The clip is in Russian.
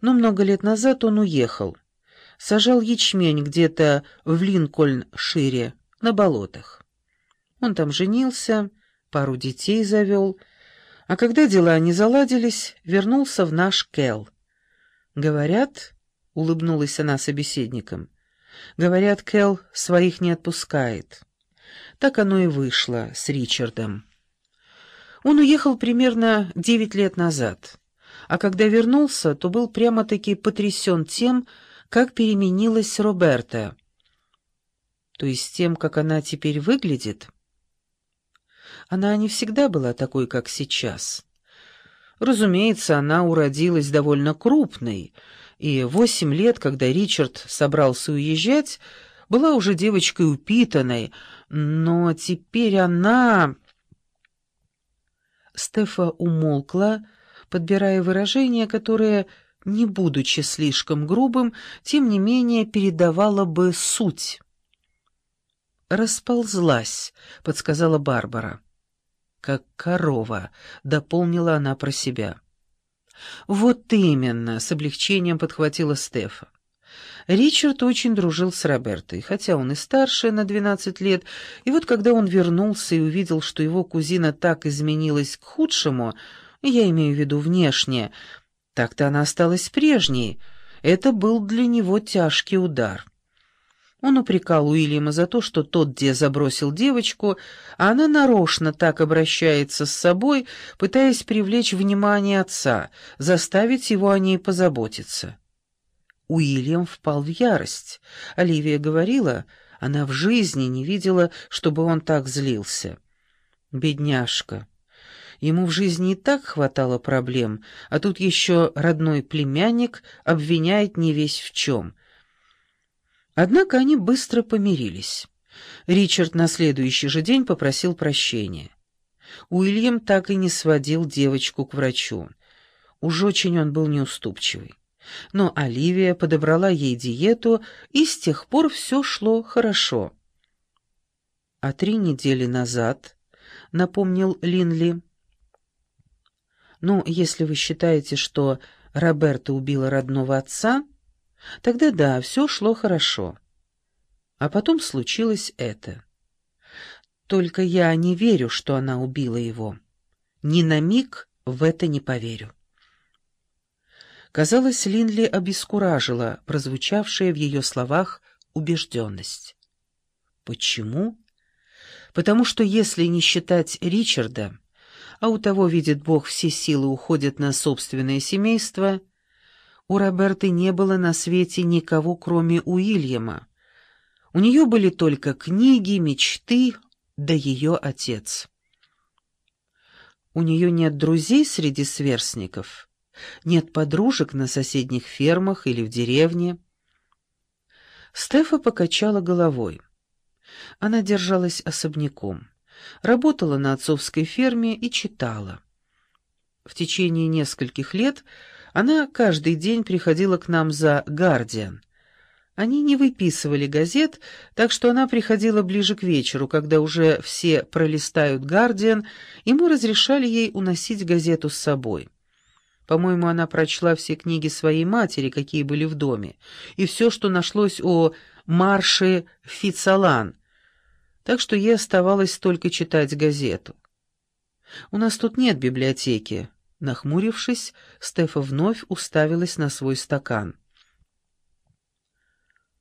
Но много лет назад он уехал. Сажал ячмень где-то в Линкольн-Шире, на болотах. Он там женился, пару детей завел, а когда дела не заладились, вернулся в наш Кел. Говорят, — улыбнулась она собеседникам, — говорят, Кел своих не отпускает. Так оно и вышло с Ричардом. Он уехал примерно девять лет назад, а когда вернулся, то был прямо-таки потрясен тем, как переменилась Роберта. То есть тем, как она теперь выглядит? Она не всегда была такой, как сейчас. Разумеется, она уродилась довольно крупной, и восемь лет, когда Ричард собрался уезжать, была уже девочкой упитанной, но теперь она... Стефа умолкла, подбирая выражение, которое, не будучи слишком грубым, тем не менее передавало бы суть. «Расползлась», — подсказала Барбара. «Как корова», — дополнила она про себя. «Вот именно», — с облегчением подхватила Стефа. Ричард очень дружил с Робертой, хотя он и старше на двенадцать лет, и вот когда он вернулся и увидел, что его кузина так изменилась к худшему, я имею в виду внешне, так-то она осталась прежней, это был для него тяжкий удар. Он упрекал Уильяма за то, что тот где забросил девочку, а она нарочно так обращается с собой, пытаясь привлечь внимание отца, заставить его о ней позаботиться. Уильям впал в ярость. Оливия говорила, она в жизни не видела, чтобы он так злился. Бедняжка. Ему в жизни и так хватало проблем, а тут еще родной племянник обвиняет не весь в чем. Однако они быстро помирились. Ричард на следующий же день попросил прощения. Уильям так и не сводил девочку к врачу. Уж очень он был неуступчивый но Оливия подобрала ей диету, и с тех пор все шло хорошо. А три недели назад, — напомнил Линли, — ну, если вы считаете, что Роберта убила родного отца, тогда да, все шло хорошо. А потом случилось это. Только я не верю, что она убила его. Ни на миг в это не поверю. Казалось, Линли обескуражила прозвучавшая в ее словах убежденность. Почему? Потому что если не считать Ричарда, а у того, видит Бог, все силы уходят на собственное семейство, у Роберты не было на свете никого, кроме Уильяма. У нее были только книги, мечты, да ее отец. У нее нет друзей среди сверстников — нет подружек на соседних фермах или в деревне. Стефа покачала головой. Она держалась особняком, работала на отцовской ферме и читала. В течение нескольких лет она каждый день приходила к нам за «Гардиан». Они не выписывали газет, так что она приходила ближе к вечеру, когда уже все пролистают «Гардиан», и мы разрешали ей уносить газету с собой. По-моему, она прочла все книги своей матери, какие были в доме, и все, что нашлось о марше Фицалан, так что ей оставалось только читать газету. «У нас тут нет библиотеки». Нахмурившись, Стефа вновь уставилась на свой стакан.